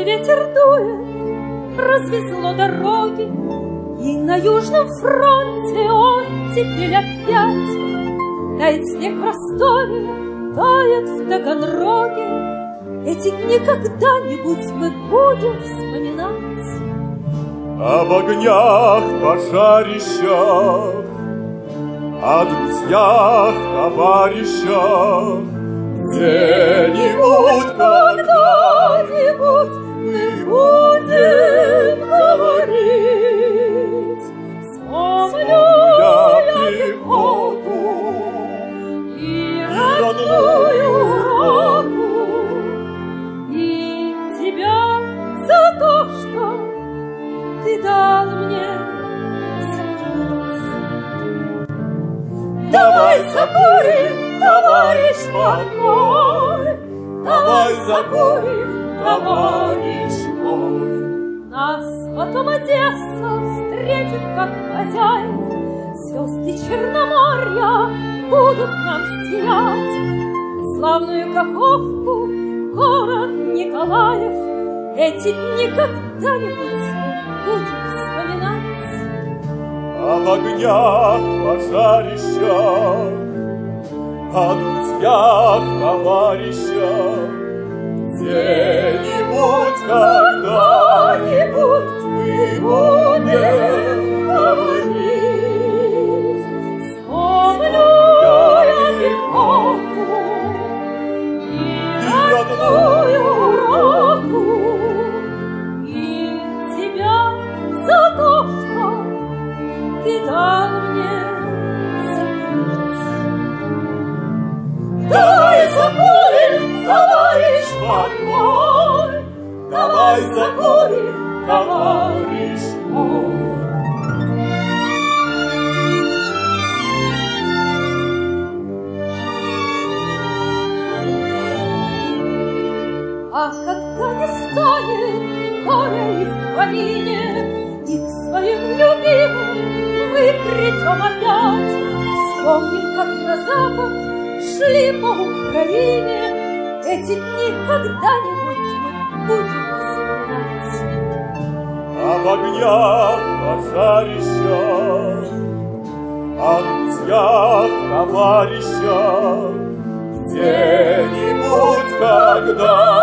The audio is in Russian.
ветер дует, развезло дороги, И на Южном фронте он теперь опять Тает снег в Ростове, тает в Таганроге, эти дни когда-нибудь мы будем вспоминать. Об огнях, пожарищах, О друзьях, товарищах, Где-нибудь, когда-нибудь дал мне закурить. Давай закурим, товарищ мой, Давай закурим, товарищ мой. Нас потом Одесса встретит как хозяин, Звезды Черноморья будут нам сиять, Славную Каховку город Николаев эти дни когда-нибудь будем вспоминать. Об огнях, пожарищах, О друзьях, товарищах, Где-нибудь, товарищ мой, Давай закурим, товарищ мой. Ах, когда не станет горя и в полине, И к своим любимым мы придем опять. Вспомним, как на запад шли по Украине. Эти дни когда-нибудь мы будем вспоминать. Об огнях, пожарищах, О друзьях, товарищах, Где-нибудь, когда